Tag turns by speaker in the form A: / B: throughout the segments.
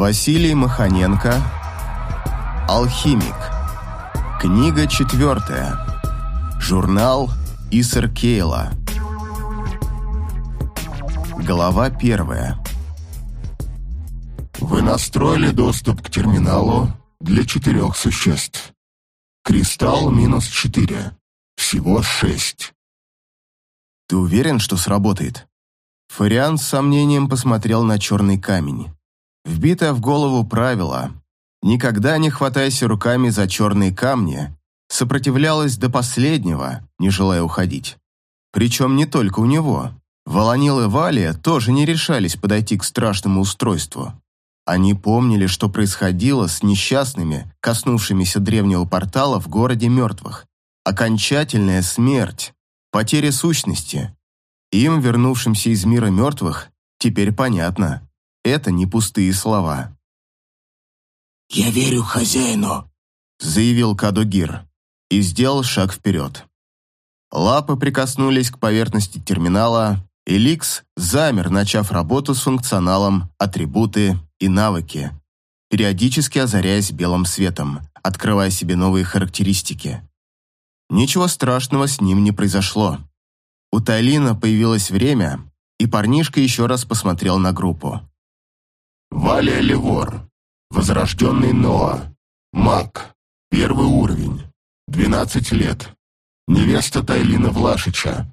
A: Василий Маханенко Алхимик Книга четвертая Журнал Исер Кейла Глава первая
B: Вы настроили доступ к терминалу для четырех существ. Кристалл минус четыре. Всего шесть.
A: Ты уверен, что сработает? Фариан с сомнением посмотрел на черный камень. Вбитое в голову правило «Никогда не хватайся руками за черные камни» сопротивлялось до последнего, не желая уходить. Причем не только у него. Волонил и Валия тоже не решались подойти к страшному устройству. Они помнили, что происходило с несчастными, коснувшимися древнего портала в городе мертвых. Окончательная смерть, потеря сущности. Им, вернувшимся из мира мертвых, теперь понятно. Это не пустые слова.
B: «Я верю хозяину», —
A: заявил Кадугир и сделал шаг вперед. Лапы прикоснулись к поверхности терминала, и Ликс замер, начав работу с функционалом «Атрибуты и навыки», периодически озаряясь белым светом, открывая себе новые характеристики. Ничего страшного с ним не произошло. У Тайлина появилось время, и парнишка еще раз посмотрел на группу.
B: Валия Левор. Возрожденный Ноа. Маг. Первый уровень. 12 лет. Невеста Тайлина Влашича.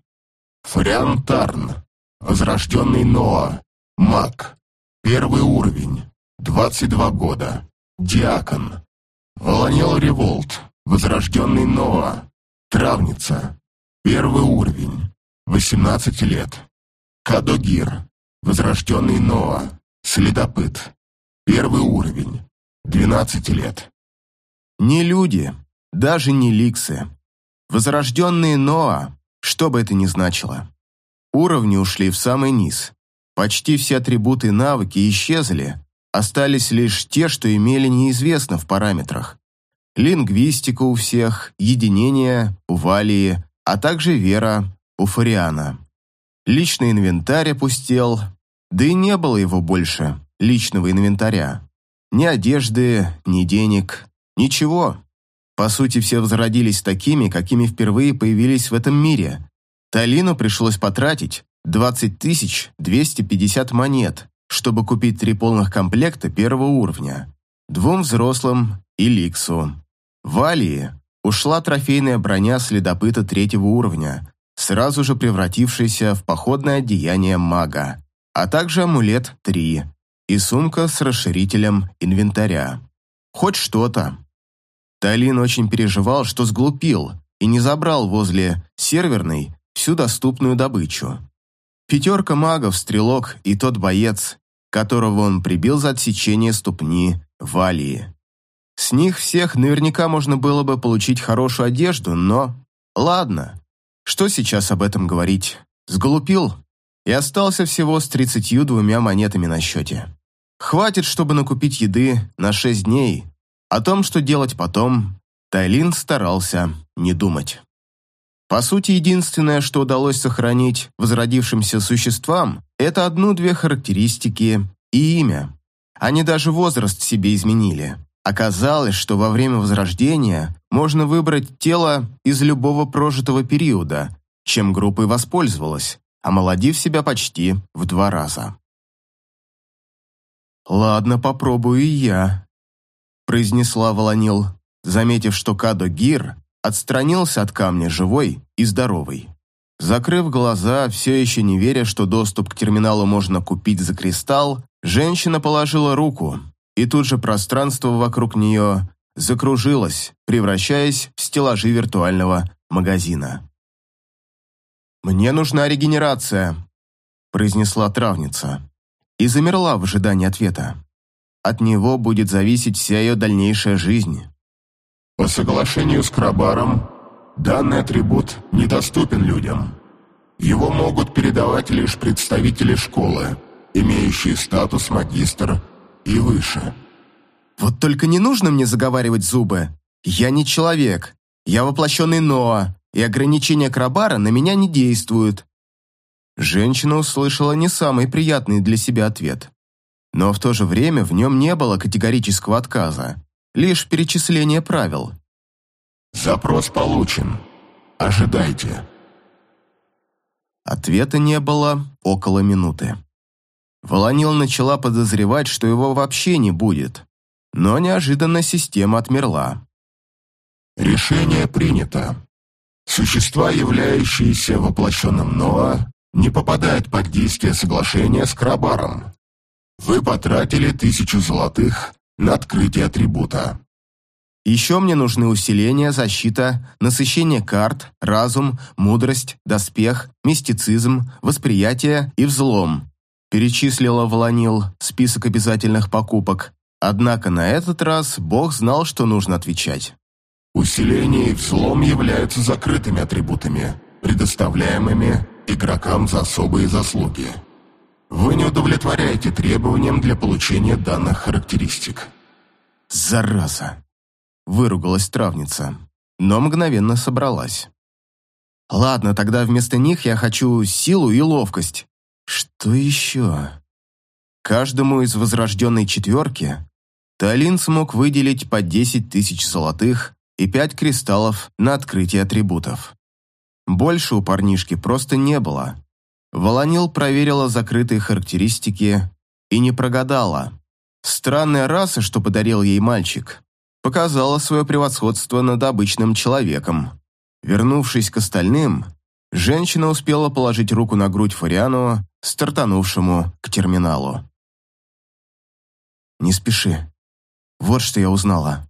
B: Фариан Тарн. Возрожденный Ноа. Маг. Первый уровень. 22 года. Диакон. Волонел Револт. Возрожденный Ноа. Травница. Первый уровень. 18 лет. Кадогир. Возрожденный Ноа. Следопыт. Первый уровень. 12 лет.
A: Не люди, даже не ликсы. Возрожденные Ноа, что бы это ни значило. Уровни ушли в самый низ. Почти все атрибуты и навыки исчезли, остались лишь те, что имели неизвестно в параметрах. Лингвистика у всех, единение у Валии, а также вера у Фариана. Личный инвентарь опустел, да и не было его больше, личного инвентаря. Ни одежды, ни денег, ничего. По сути, все возродились такими, какими впервые появились в этом мире. Талину пришлось потратить 20 250 монет, чтобы купить три полных комплекта первого уровня. Двум взрослым и Ликсу. В Алии ушла трофейная броня следопыта третьего уровня, сразу же превратившаяся в походное одеяние мага, а также амулет 3 и сумка с расширителем инвентаря. Хоть что-то. Талин очень переживал, что сглупил и не забрал возле серверной всю доступную добычу. Пятерка магов, стрелок и тот боец, которого он прибил за отсечение ступни Валии. С них всех наверняка можно было бы получить хорошую одежду, но... Ладно, что сейчас об этом говорить? Сглупил и остался всего с тридцатью двумя монетами на счете. Хватит, чтобы накупить еды на шесть дней. О том, что делать потом, Тайлин старался не думать. По сути, единственное, что удалось сохранить возродившимся существам, это одну-две характеристики и имя. Они даже возраст себе изменили. Оказалось, что во время возрождения можно выбрать тело из любого прожитого периода, чем группа и воспользовалась, омолодив себя почти в два раза. «Ладно, попробую и я», – произнесла Волонил, заметив, что Кадо Гир отстранился от камня живой и здоровый. Закрыв глаза, все еще не веря, что доступ к терминалу можно купить за кристалл, женщина положила руку, и тут же пространство вокруг нее закружилось, превращаясь в стеллажи виртуального магазина. «Мне нужна регенерация», – произнесла травница, и замерла в ожидании ответа. От него будет зависеть вся ее дальнейшая жизнь.
B: По соглашению с Крабаром, данный атрибут недоступен людям. Его могут передавать лишь представители школы, имеющие статус магистр и выше.
A: Вот только не нужно мне заговаривать зубы. Я не человек. Я воплощенный Ноа, и ограничения Крабара на меня не действуют. Женщина услышала не самый приятный для себя ответ. но в то же время в нем не было категорического отказа, лишь перечисление правил.
B: «Запрос получен. Ожидайте».
A: Ответа не было около минуты. Волонил начала подозревать, что его вообще не будет, но неожиданно система отмерла.
B: «Решение принято. Существа, являющиеся воплощенным Ноа, не попадают под действие соглашения с Крабаром. Вы потратили тысячу золотых на открытие атрибута.
A: Еще мне нужны усиление, защита, насыщение карт, разум, мудрость, доспех, мистицизм, восприятие и взлом. Перечислила Волонил список обязательных покупок. Однако на этот раз Бог знал, что нужно отвечать.
B: Усиление и взлом являются закрытыми атрибутами, предоставляемыми игрокам за особые заслуги. Вы не удовлетворяете требованиям для получения данных характеристик.
A: «Зараза!» – выругалась травница, но мгновенно собралась. «Ладно, тогда вместо них я хочу силу и ловкость. Что еще?» Каждому из возрожденной четверки Талин смог выделить по 10 тысяч золотых и 5 кристаллов на открытие атрибутов. Больше у парнишки просто не было. Волонил проверила закрытые характеристики и не прогадала. Странная раса, что подарил ей мальчик, показала свое превосходство над обычным человеком. Вернувшись к остальным, женщина успела положить руку на грудь Фариану, стартанувшему к терминалу. «Не спеши. Вот что я узнала».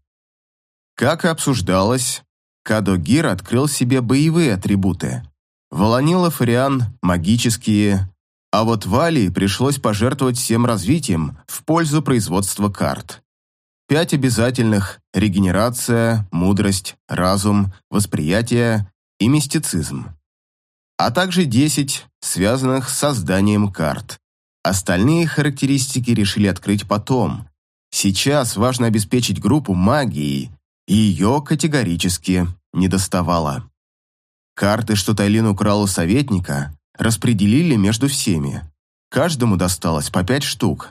A: Как и обсуждалось, Кадогир открыл себе боевые атрибуты. Волонила Фариан – магические, а вот Валии пришлось пожертвовать всем развитием в пользу производства карт. Пять обязательных – регенерация, мудрость, разум, восприятие и мистицизм. А также десять, связанных с созданием карт. Остальные характеристики решили открыть потом. Сейчас важно обеспечить группу магией, ее категорически не доставало. Карты, что Тайлин украл у советника, распределили между всеми. Каждому досталось по пять штук.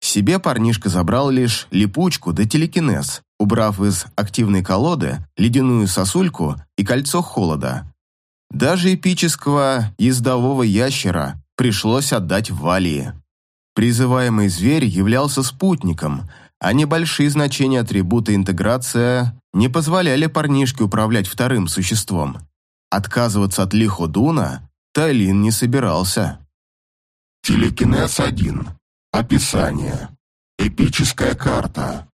A: Себе парнишка забрал лишь липучку да телекинез, убрав из активной колоды ледяную сосульку и кольцо холода. Даже эпического ездового ящера пришлось отдать Валии. Призываемый зверь являлся спутником, а небольшие значения атрибута интеграция не позволяли парнишке управлять вторым существом. Отказываться от Лиходуна Тайлин не собирался.
B: Телекинез 1. Описание. Эпическая карта.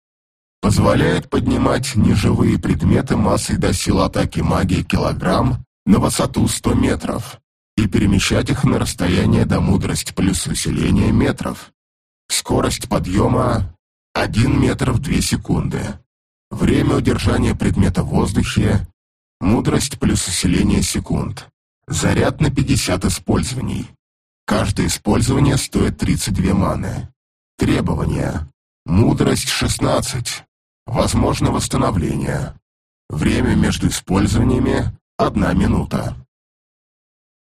B: Позволяет поднимать неживые предметы массой до сил атаки магии килограмм на высоту 100 метров и перемещать их на расстояние до мудрость плюс усиление метров. Скорость подъема 1 метр в 2 секунды. Время удержания предмета в воздухе, мудрость плюс усиление секунд. Заряд на 50 использований. Каждое использование стоит 32 маны. Требования. Мудрость 16. Возможно восстановление. Время между использованиями – 1 минута.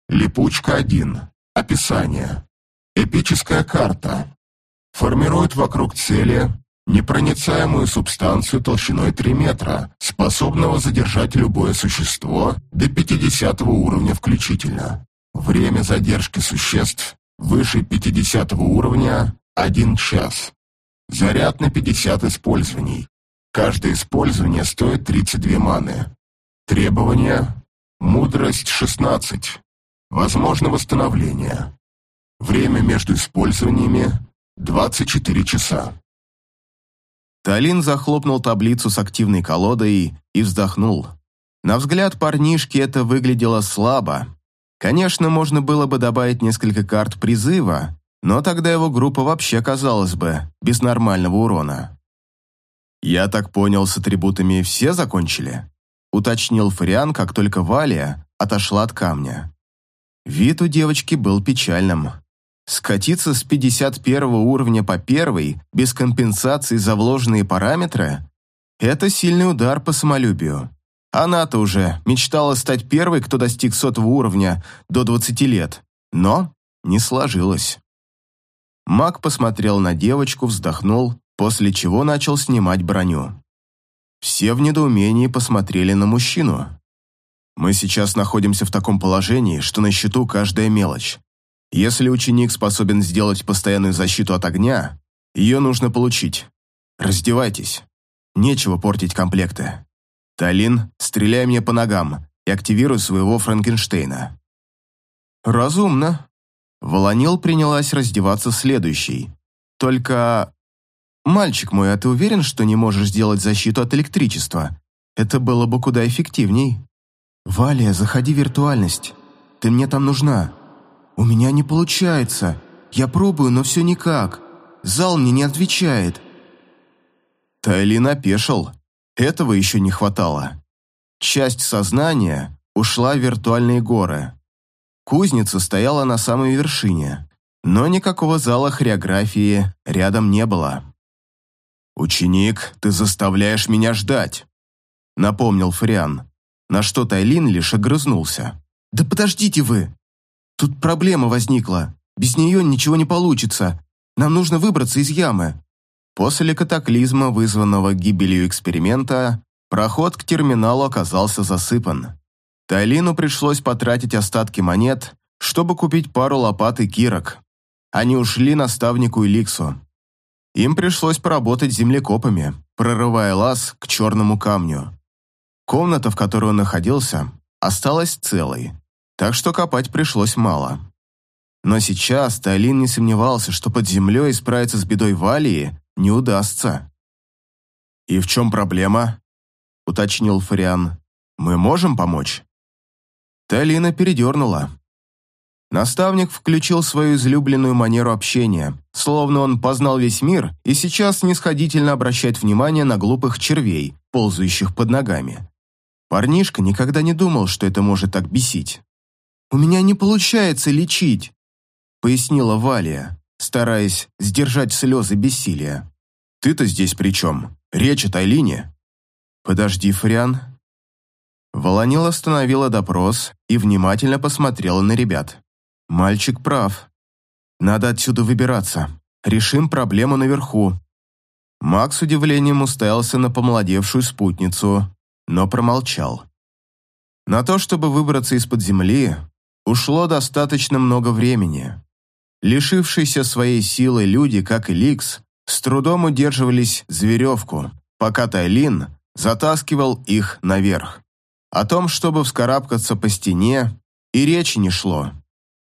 B: Липучка 1. Описание. Эпическая карта. Формирует вокруг цели непроницаемую субстанцию толщиной 3 метра, способного задержать любое существо до 50 уровня включительно. Время задержки существ выше 50 уровня – 1 час. Заряд на 50 использований. Каждое использование стоит 32 маны. Требования – мудрость 16. Возможно восстановление. Время между использованиями – 24 часа.
A: Талин захлопнул таблицу с активной колодой и вздохнул. На взгляд парнишки это выглядело слабо. Конечно, можно было бы добавить несколько карт призыва, но тогда его группа вообще казалась бы без нормального урона. «Я так понял, с атрибутами все закончили?» уточнил Фариан, как только Валия отошла от камня. Вид у девочки был печальным. Скатиться с 51 уровня по первый, без компенсации за вложенные параметры – это сильный удар по самолюбию. Она-то уже мечтала стать первой, кто достиг сотого уровня до 20 лет, но не сложилось. Маг посмотрел на девочку, вздохнул, после чего начал снимать броню. Все в недоумении посмотрели на мужчину. Мы сейчас находимся в таком положении, что на счету каждая мелочь. Если ученик способен сделать постоянную защиту от огня, ее нужно получить. Раздевайтесь. Нечего портить комплекты. Талин, стреляй мне по ногам и активируй своего Франкенштейна. Разумно. Волонил принялась раздеваться следующей. Только... Мальчик мой, а ты уверен, что не можешь сделать защиту от электричества? Это было бы куда эффективней. «Валя, заходи в виртуальность. Ты мне там нужна». «У меня не получается. Я пробую, но все никак. Зал мне не отвечает». Тайлин опешил. Этого еще не хватало. Часть сознания ушла в виртуальные горы. Кузница стояла на самой вершине, но никакого зала хореографии рядом не было. «Ученик, ты заставляешь меня ждать», — напомнил Фриан на что Тайлин лишь огрызнулся. «Да подождите вы! Тут проблема возникла. Без нее ничего не получится. Нам нужно выбраться из ямы». После катаклизма, вызванного гибелью эксперимента, проход к терминалу оказался засыпан. Тайлину пришлось потратить остатки монет, чтобы купить пару лопат и кирок. Они ушли наставнику Эликсу. Им пришлось поработать землекопами, прорывая лаз к черному камню. Комната, в которой он находился, осталась целой, так что копать пришлось мало. Но сейчас Талин не сомневался, что под землей справиться с бедой Валии не удастся. «И в чем проблема?» — уточнил Фариан. «Мы можем помочь?» Талина передернула. Наставник включил свою излюбленную манеру общения, словно он познал весь мир и сейчас снисходительно обращает внимание на глупых червей, ползающих под ногами. Парнишка никогда не думал, что это может так бесить. «У меня не получается лечить», — пояснила Валия, стараясь сдержать слезы бессилия. «Ты-то здесь при чем? Речь о Тайлине?» «Подожди, Фриан». Волонил остановила допрос и внимательно посмотрела на ребят. «Мальчик прав. Надо отсюда выбираться. Решим проблему наверху». Макс с удивлением уставился на помолодевшую спутницу, но промолчал. На то, чтобы выбраться из-под земли, ушло достаточно много времени. Лишившиеся своей силы люди, как и Ликс, с трудом удерживались за веревку, пока Тайлин затаскивал их наверх. О том, чтобы вскарабкаться по стене, и речи не шло.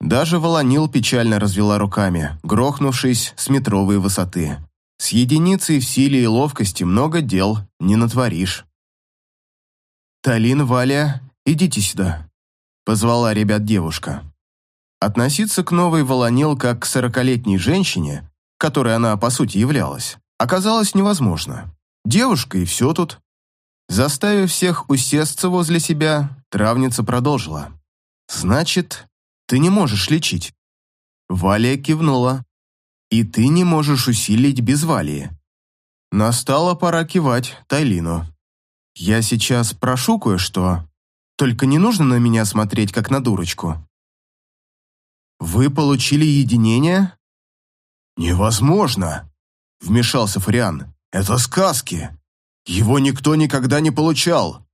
A: Даже Волонил печально развела руками, грохнувшись с метровой высоты. С единицей в силе и ловкости много дел не натворишь. «Талин, Валя, идите сюда», — позвала ребят девушка. Относиться к новой Волонил как к сорокалетней женщине, которой она по сути являлась, оказалось невозможно. Девушка и все тут. Заставив всех усесться возле себя, травница продолжила. «Значит, ты не можешь лечить». Валя кивнула. «И ты не можешь усилить без Валии». Настала пора кивать Тайлину. «Я сейчас прошу кое-что, только не нужно на меня смотреть, как на дурочку». «Вы получили единение?»
B: «Невозможно!» — вмешался Фариан. «Это сказки! Его никто никогда не получал!»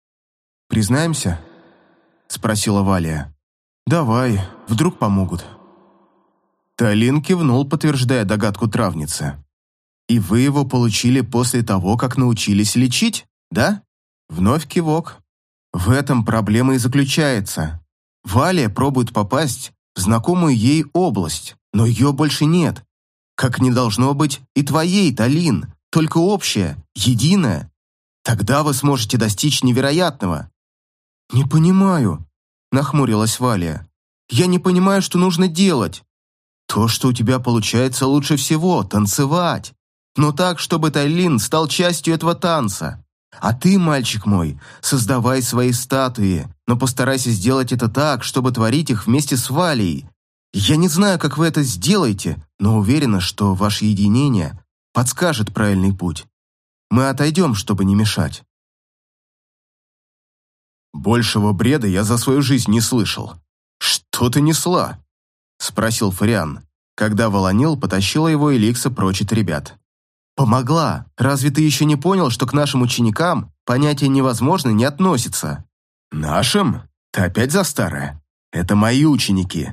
A: «Признаемся?» — спросила Валия. «Давай, вдруг помогут». Талин кивнул, подтверждая догадку травницы. «И вы его получили после того, как научились лечить, да?» Вновь кивок. В этом проблема и заключается. Валя пробует попасть в знакомую ей область, но ее больше нет. Как не должно быть и твоей, Талин, только общая, единая. Тогда вы сможете достичь невероятного. «Не понимаю», — нахмурилась Валя. «Я не понимаю, что нужно делать. То, что у тебя получается лучше всего, танцевать. Но так, чтобы Тайлин стал частью этого танца. А ты, мальчик мой, создавай свои статуи, но постарайся сделать это так, чтобы творить их вместе с Валей. Я не знаю, как вы это сделаете, но уверена, что ваше единение подскажет правильный путь. Мы отойдем, чтобы не мешать.
B: Большего бреда я за свою жизнь не слышал. Что ты несла? Спросил Фариан.
A: когда Волонил потащила его и Ликса прочь от ребят. «Помогла! Разве ты еще не понял, что к нашим ученикам понятие «невозможно» не относится?» «Нашим? Ты опять за старое? Это мои ученики.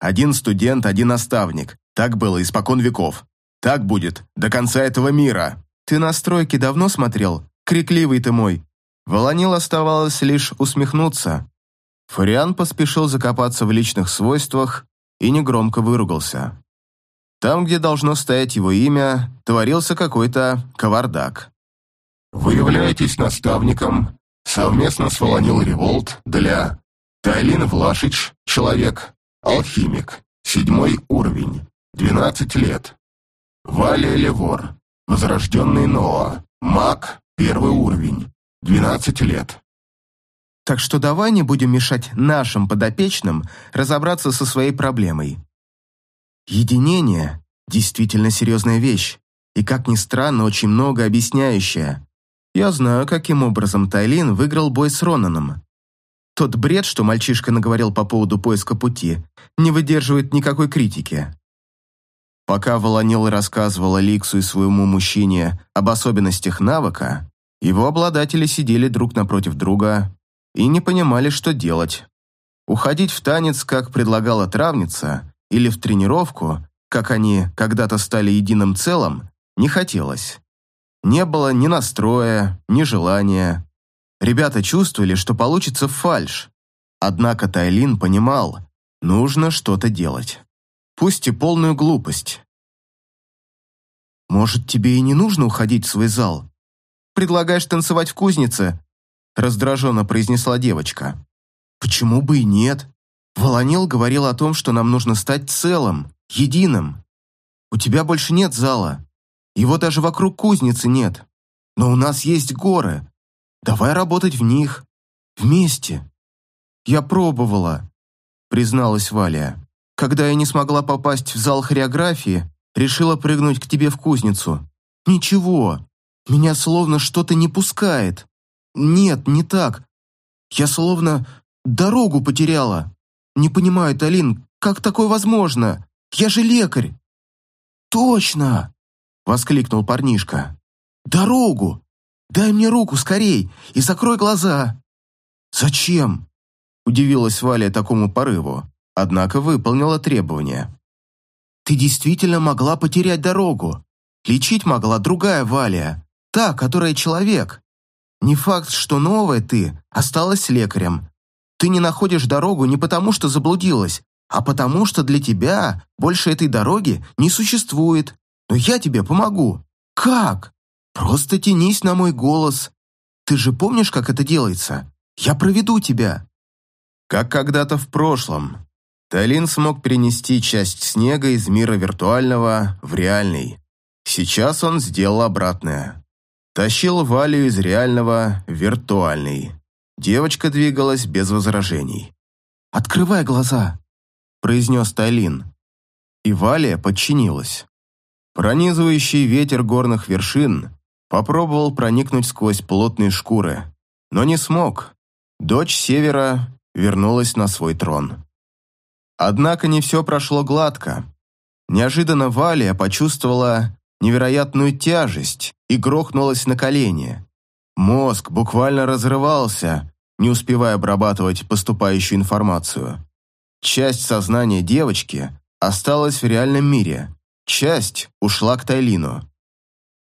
A: Один студент, один наставник. Так было испокон веков. Так будет до конца этого мира. Ты на стройке давно смотрел? Крикливый ты мой!» Волонил оставалось лишь усмехнуться. Фариан поспешил закопаться в личных свойствах и негромко выругался. Там, где должно стоять его имя, творился какой-то кавардак.
B: Вы являетесь наставником совместно с Волонил Револт для Тайлин Влашич, человек, алхимик, седьмой уровень, 12 лет. Валия Левор, возрожденный Ноа, маг, первый уровень, 12 лет.
A: Так что давай не будем мешать нашим подопечным разобраться со своей проблемой. Единение – действительно серьезная вещь, и, как ни странно, очень много объясняющая. Я знаю, каким образом Тайлин выиграл бой с Ронаном. Тот бред, что мальчишка наговорил по поводу поиска пути, не выдерживает никакой критики. Пока Волонил рассказывала Ликсу и своему мужчине об особенностях навыка, его обладатели сидели друг напротив друга и не понимали, что делать. Уходить в танец, как предлагала травница, или в тренировку, как они когда-то стали единым целым, не хотелось. Не было ни настроя, ни желания. Ребята чувствовали, что получится фальш. Однако Тайлин понимал, нужно что-то делать. Пусть и полную глупость. «Может, тебе и не нужно уходить в свой зал? Предлагаешь танцевать в кузнице?» раздраженно произнесла девочка. «Почему бы и нет? Волонил говорил о том, что нам нужно стать целым, единым. У тебя больше нет зала. Его даже вокруг кузницы нет. Но у нас есть горы. Давай работать в них. Вместе. Я пробовала, призналась Валя. Когда я не смогла попасть в зал хореографии, решила прыгнуть к тебе в кузницу. Ничего. Меня словно что-то не пускает. Нет, не так. Я словно дорогу потеряла. Не понимаю, Талин, как такое возможно? Я же лекарь. Точно! Воскликнул парнишка. Дорогу! Дай мне руку скорей и закрой глаза. Зачем? Удивилась Валя такому порыву, однако выполнила требование. Ты действительно могла потерять дорогу. Лечить могла другая Валя, та, которая человек. Не факт, что новая ты осталась лекарем. Ты не находишь дорогу не потому, что заблудилась, а потому, что для тебя больше этой дороги не существует. Но я тебе помогу. Как? Просто тянись на мой голос. Ты же помнишь, как это делается? Я проведу тебя. Как когда-то в прошлом. Талин смог перенести часть снега из мира виртуального в реальный. Сейчас он сделал обратное. Тащил Валю из реального в виртуальный. Девочка двигалась без возражений. «Открывай глаза», – произнес Тайлин. И Валя подчинилась. Пронизывающий ветер горных вершин попробовал проникнуть сквозь плотные шкуры, но не смог. Дочь Севера вернулась на свой трон. Однако не все прошло гладко. Неожиданно Валия почувствовала невероятную тяжесть и грохнулась на колени. Мозг буквально разрывался, не успевая обрабатывать поступающую информацию. Часть сознания девочки осталась в реальном мире, часть ушла к Тайлину.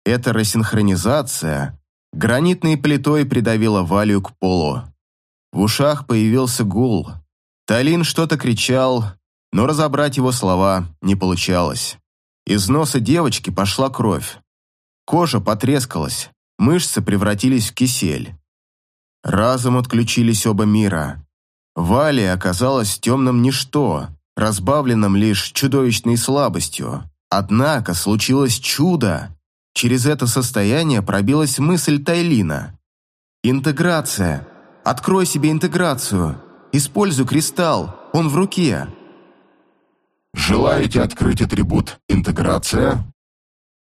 A: Эта рассинхронизация гранитной плитой придавила Валю к полу. В ушах появился гул. Тайлин что-то кричал, но разобрать его слова не получалось. Из носа девочки пошла кровь. Кожа потрескалась, мышцы превратились в кисель. Разом отключились оба мира. Валя оказалась темным ничто, разбавленным лишь чудовищной слабостью. Однако случилось чудо. Через это состояние пробилась мысль Тайлина. «Интеграция. Открой себе интеграцию. Используй кристалл. Он в руке.
B: Желаете открыть атрибут «Интеграция»?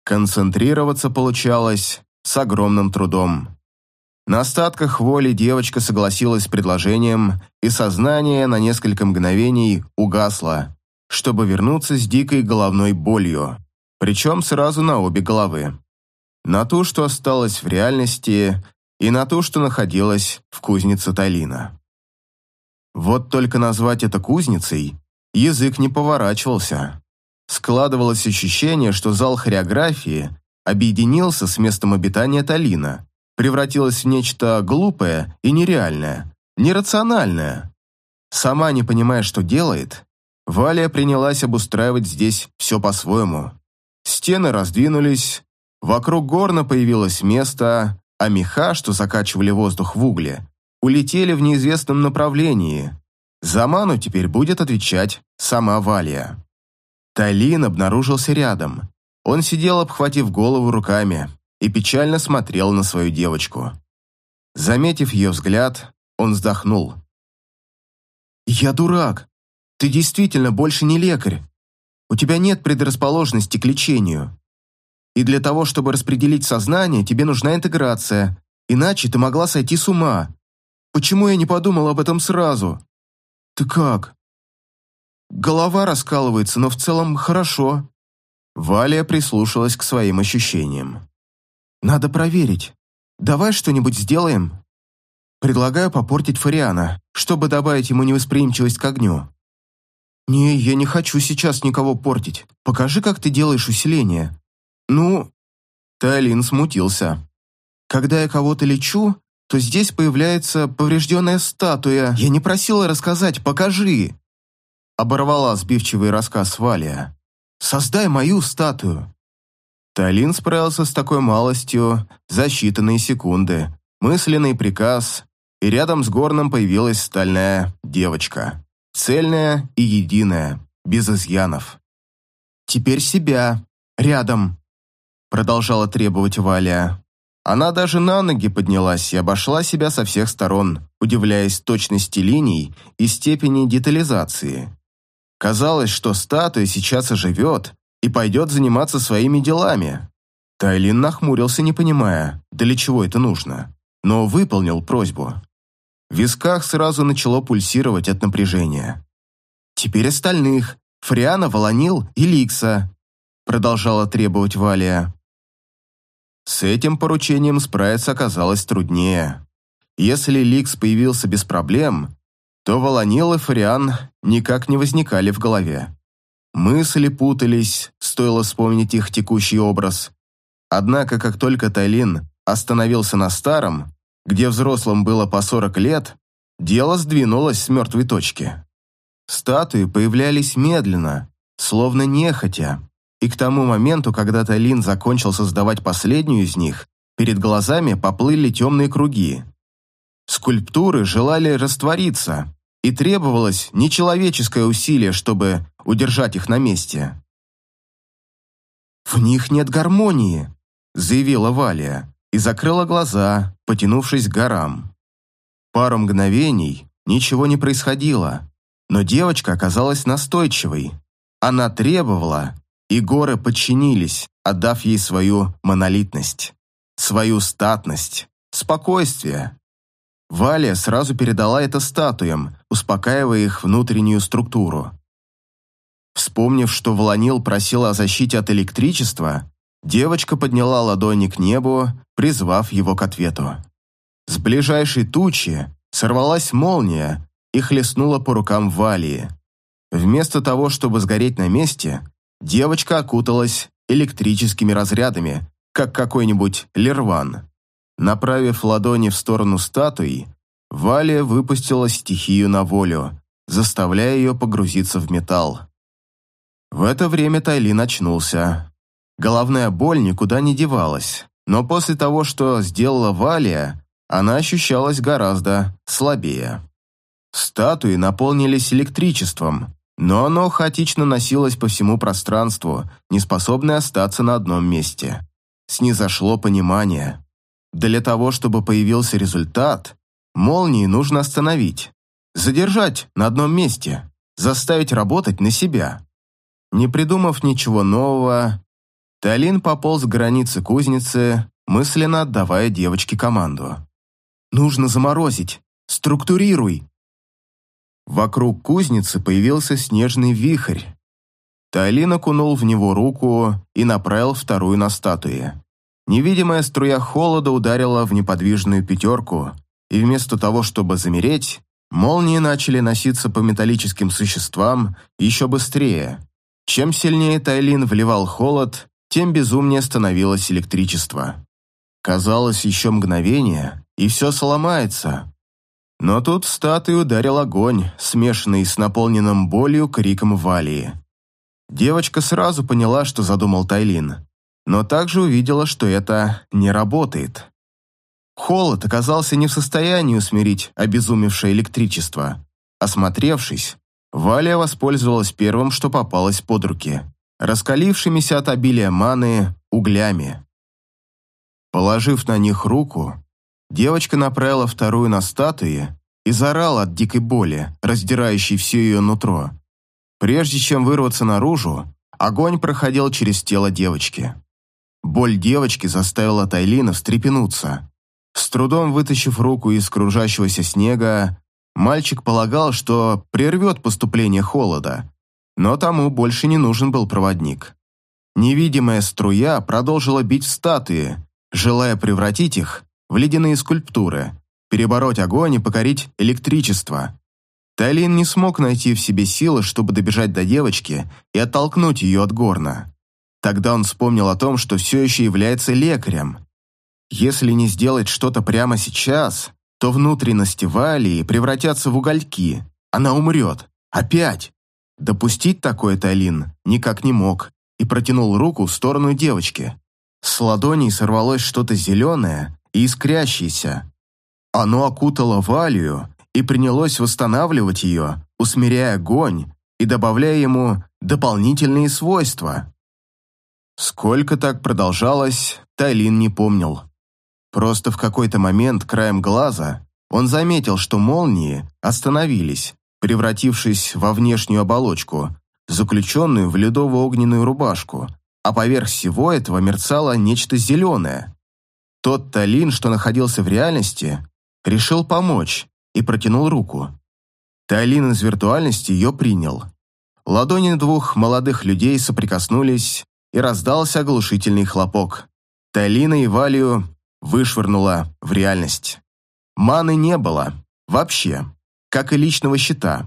A: Концентрироваться получалось с огромным трудом. На остатках воли девочка согласилась с предложением, и сознание на несколько мгновений угасло. чтобы вернуться с дикой головной болью, причем сразу на обе головы. На ту, что осталось в реальности, и на ту, что находилась в кузнице Талина. Вот только назвать это кузницей язык не поворачивался. Складывалось ощущение, что зал хореографии объединился с местом обитания Талина, превратилось в нечто глупое и нереальное, нерациональное. Сама не понимая, что делает, Валя принялась обустраивать здесь все по-своему. Стены раздвинулись, вокруг горна появилось место, а меха, что закачивали воздух в угле, улетели в неизвестном направлении. За ману теперь будет отвечать сама Валия. Талин обнаружился рядом. Он сидел, обхватив голову руками, и печально смотрел на свою девочку. Заметив ее взгляд, он вздохнул. «Я дурак. Ты действительно больше не лекарь. У тебя нет предрасположенности к лечению. И для того, чтобы распределить сознание, тебе нужна интеграция, иначе ты могла сойти с ума. Почему я не подумал об этом сразу? Ты как? Голова раскалывается, но в целом хорошо. Валя прислушалась к своим ощущениям. Надо проверить. Давай что-нибудь сделаем. Предлагаю попортить Фариана, чтобы добавить ему невосприимчивость к огню. Не, я не хочу сейчас никого портить. Покажи, как ты делаешь усиление. «Ну...» Тайлин смутился. «Когда я кого-то лечу, то здесь появляется поврежденная статуя. Я не просила рассказать, покажи!» Оборвала сбивчивый рассказ Валия. «Создай мою статую!» Талин справился с такой малостью за считанные секунды. Мысленный приказ, и рядом с горном появилась стальная девочка. Цельная и единая, без изъянов. «Теперь себя. Рядом», продолжала требовать Валя. Она даже на ноги поднялась и обошла себя со всех сторон, удивляясь точности линий и степени детализации. Казалось, что статуя сейчас оживет и пойдет заниматься своими делами. Тайлин нахмурился, не понимая, для чего это нужно, но выполнил просьбу. В висках сразу начало пульсировать от напряжения. «Теперь остальных. Фриана, Волонил и Ликса», продолжала требовать Валия. С этим поручением справиться оказалось труднее. Если Ликс появился без проблем, то Волонил и Фариан никак не возникали в голове. Мысли путались, стоило вспомнить их текущий образ. Однако, как только Тайлин остановился на старом, где взрослым было по 40 лет, дело сдвинулось с мертвой точки. Статуи появлялись медленно, словно нехотя, и к тому моменту, когда Талин закончил создавать последнюю из них, перед глазами поплыли темные круги. Скульптуры желали раствориться, и требовалось нечеловеческое усилие, чтобы удержать их на месте. «В них нет гармонии», — заявила Валия и закрыла глаза, потянувшись к горам. Пару мгновений ничего не происходило, но девочка оказалась настойчивой. Она требовала, и горы подчинились, отдав ей свою монолитность, свою статность, спокойствие. Валя сразу передала это статуям, успокаивая их внутреннюю структуру. Вспомнив, что Волонил просил о защите от электричества, девочка подняла ладони к небу, призвав его к ответу. С ближайшей тучи сорвалась молния и хлестнула по рукам Валии. Вместо того, чтобы сгореть на месте, Девочка окуталась электрическими разрядами, как какой-нибудь лерван. Направив ладони в сторону статуи, Валя выпустила стихию на волю, заставляя ее погрузиться в металл. В это время Тайлин очнулся. Головная боль никуда не девалась, но после того, что сделала Валия, она ощущалась гораздо слабее. Статуи наполнились электричеством, но оно хаотично носилось по всему пространству, не способное остаться на одном месте. Снизошло понимание. Для того, чтобы появился результат, молнии нужно остановить, задержать на одном месте, заставить работать на себя. Не придумав ничего нового, Талин пополз к границе кузницы, мысленно отдавая девочке команду. «Нужно заморозить! Структурируй!» Вокруг кузницы появился снежный вихрь, Тайлин окунул в него руку и направил вторую на статуе. Невидимая струя холода ударила в неподвижную пятерку, и вместо того, чтобы замереть, молнии начали носиться по металлическим существам еще быстрее. Чем сильнее Тайлин вливал холод, тем безумнее становилось электричество. Казалось, еще мгновение, и все сломается. Но тут в статую ударил огонь, смешанный с наполненным болью криком Валии. Девочка сразу поняла, что задумал Тайлин, но также увидела, что это не работает. Холод оказался не в состоянии усмирить обезумевшее электричество. Осмотревшись, Валя воспользовалась первым, что попалось под руки, раскалившимися от обилия маны углями. Положив на них руку, девочка направила вторую на статуи и заорала от дикой боли, раздирающей все ее нутро. Прежде чем вырваться наружу, огонь проходил через тело девочки. Боль девочки заставила Тайлина встрепенуться. С трудом вытащив руку из кружащегося снега, мальчик полагал, что прервет поступление холода, но тому больше не нужен был проводник. Невидимая струя продолжила бить в статуи, желая превратить их в ледяные скульптуры, перебороть огонь и покорить электричество. Тайлин не смог найти в себе силы, чтобы добежать до девочки и оттолкнуть ее от горна. Тогда он вспомнил о том, что все еще является лекарем. Если не сделать что-то прямо сейчас, то внутренности Валии превратятся в угольки. Она умрет. Опять. Допустить такое Тайлин никак не мог и протянул руку в сторону девочки. С ладоней сорвалось что-то зеленое и искрящееся. Оно окутало Валию и принялось восстанавливать ее, усмиряя огонь и добавляя ему дополнительные свойства. Сколько так продолжалось, Тайлин не помнил. Просто в какой-то момент краем глаза он заметил, что молнии остановились, превратившись во внешнюю оболочку, заключенную в ледово-огненную рубашку, а поверх всего этого мерцало нечто зеленое. Тот Талин, что находился в реальности, решил помочь и протянул руку. Талин из виртуальности ее принял. Ладони двух молодых людей соприкоснулись, и раздался оглушительный хлопок. Талина и Валию вышвырнула в реальность. Маны не было. Вообще. Как и личного щита.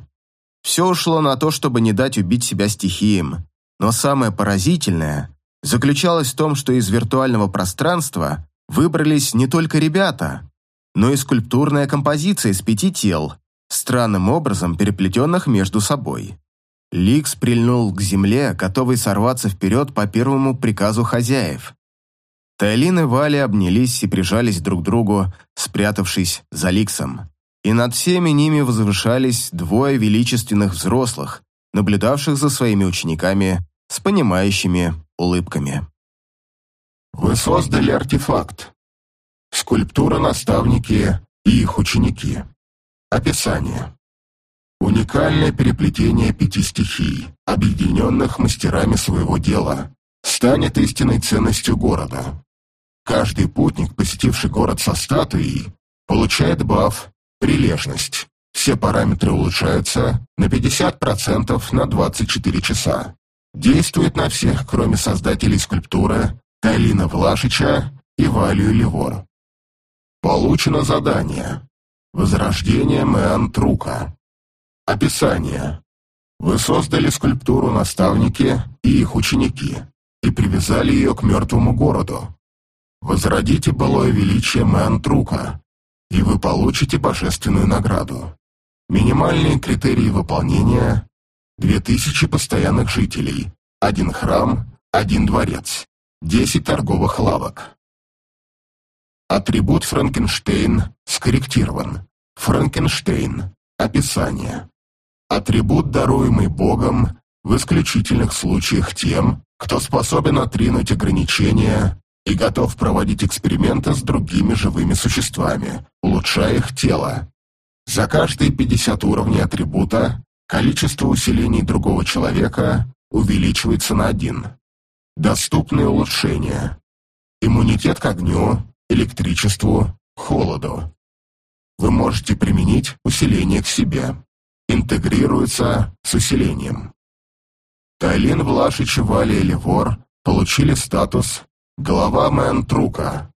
A: Все ушло на то, чтобы не дать убить себя стихиям. Но самое поразительное заключалось в том, что из виртуального пространства выбрались не только ребята, но и скульптурная композиция из пяти тел, странным образом переплетенных между собой. Ликс прильнул к земле, готовый сорваться вперед по первому приказу хозяев. Тайлин и Валя обнялись и прижались друг к другу, спрятавшись за Ликсом. И над всеми ними возвышались двое величественных взрослых, наблюдавших за своими учениками с понимающими улыбками.
B: Вы создали артефакт. Скульптура наставники и их ученики. Описание. Уникальное переплетение пяти стихий, объединенных мастерами своего дела, станет истинной ценностью города. Каждый путник, посетивший город со статуей, получает баф «Прилежность». Все параметры улучшаются на 50% на 24 часа. Действует на всех, кроме создателей скульптуры Кайлина Влашича и Валию Ливор. Получено задание. Возрождение Мэн Трука. Описание. Вы создали скульптуру наставники и их ученики и привязали ее к мертвому городу. Возродите былое величие Мэн Трука, и вы получите божественную награду. Минимальные критерии выполнения – 2000 постоянных жителей, один храм, один дворец, 10 торговых лавок. Атрибут Франкенштейн скорректирован. Франкенштейн. Описание. Атрибут, даруемый Богом в исключительных случаях тем, кто способен отринуть ограничения и готов проводить эксперименты с другими живыми существами, улучшая их тело. За каждые 50 уровней атрибута количество усилений другого человека увеличивается на один. Доступные улучшения. Иммунитет к огню, электричеству, холоду. Вы можете применить усиление к себе. Интегрируется с усилением. Тайлин, Влашич и Валия Левор получили статус «Глава Мэн-Трука».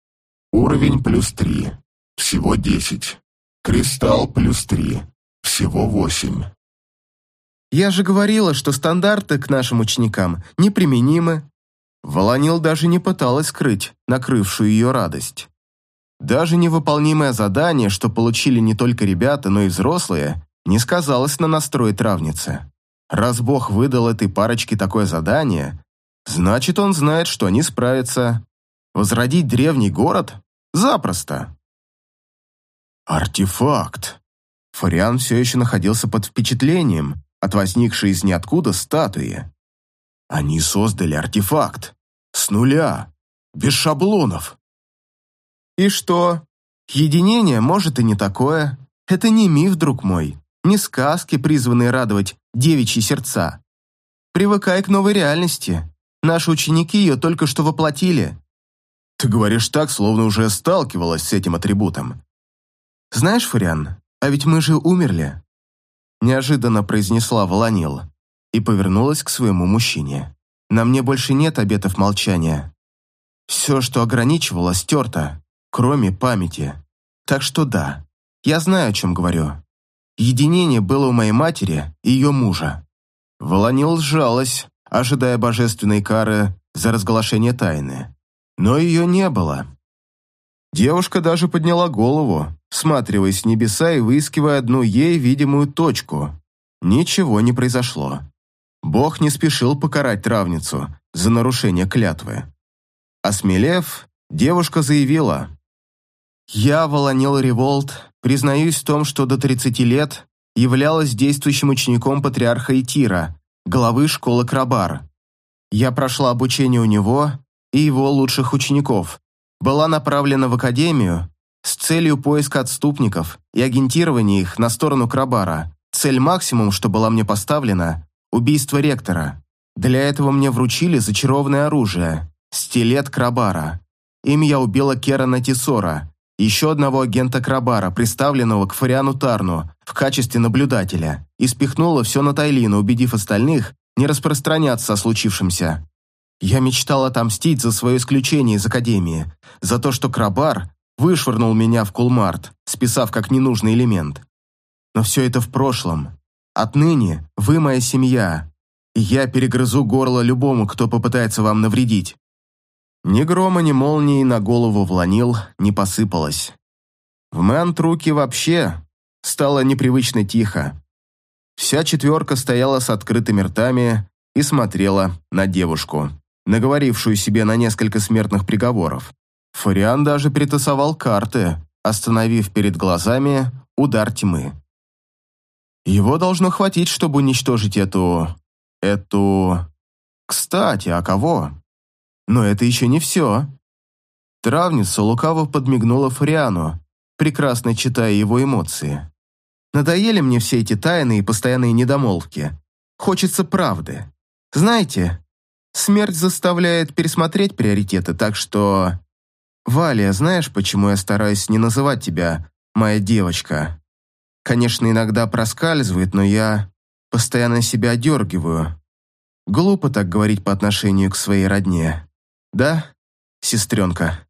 B: Уровень плюс три. Всего десять. Кристалл плюс три. Всего восемь.
A: «Я же говорила, что стандарты к нашим ученикам неприменимы». Волонил даже не пыталась скрыть накрывшую ее радость. Даже невыполнимое задание, что получили не только ребята, но и взрослые, не сказалось на настрое травницы. Раз Бог выдал этой парочке такое задание, значит, он знает, что они справятся. Возродить древний город? Запросто. Артефакт. Фариан все еще находился под впечатлением от возникшей из ниоткуда статуи. Они создали артефакт. С нуля. Без шаблонов. И что? Единение, может, и не такое. Это не миф, друг мой, не сказки, призванные радовать девичьи сердца. Привыкай к новой реальности. Наши ученики ее только что воплотили. Ты говоришь так, словно уже сталкивалась с этим атрибутом. Знаешь, Фуриан, а ведь мы же умерли. Неожиданно произнесла Волонил и повернулась к своему мужчине. На мне больше нет обетов молчания. Все, что ограничивало, стерто кроме памяти. Так что да, я знаю, о чем говорю. Единение было у моей матери и ее мужа. Волонил сжалась, ожидая божественной кары за разглашение тайны. Но ее не было. Девушка даже подняла голову, всматриваясь в небеса и выискивая одну ей видимую точку. Ничего не произошло. Бог не спешил покарать травницу за нарушение клятвы. Осмелев, девушка заявила, я, Волонел Револт, признаюсь в том, что до 30 лет являлась действующим учеником патриарха Итира, главы школы Крабар. Я прошла обучение у него и его лучших учеников, была направлена в академию с целью поиска отступников и агентирования их на сторону Крабара. Цель максимум, что была мне поставлена – убийство ректора. Для этого мне вручили зачарованное оружие – стилет Крабара. Им я убила Керана Тисора, еще одного агента Крабара, приставленного к Фариану Тарну в качестве наблюдателя, и спихнула все на Тайлина, убедив остальных не распространяться о случившемся. Я мечтал отомстить за свое исключение из Академии, за то, что Крабар вышвырнул меня в Кулмарт, списав как ненужный элемент. Но все это в прошлом. Отныне вы моя семья, и я перегрызу горло любому, кто попытается вам навредить. Ни грома, ни молнии на голову вланил не посыпалось. В Мэнтруке вообще стало непривычно тихо. Вся четверка стояла с открытыми ртами и смотрела на девушку, наговорившую себе на несколько смертных приговоров. Фариан даже притасовал карты, остановив перед глазами удар тьмы. Его должно хватить, чтобы уничтожить эту... эту... Кстати, а кого? Но это еще не все. Травница лукаво подмигнула Фариану, прекрасно читая его эмоции. Надоели мне все эти тайны и постоянные недомолвки. Хочется правды. Знаете, смерть заставляет пересмотреть приоритеты, так что... Валя, знаешь, почему я стараюсь не называть тебя «моя девочка»? Конечно, иногда проскальзывает, но я постоянно себя одергиваю. Глупо так говорить по отношению к своей родне. Да, сестренка?»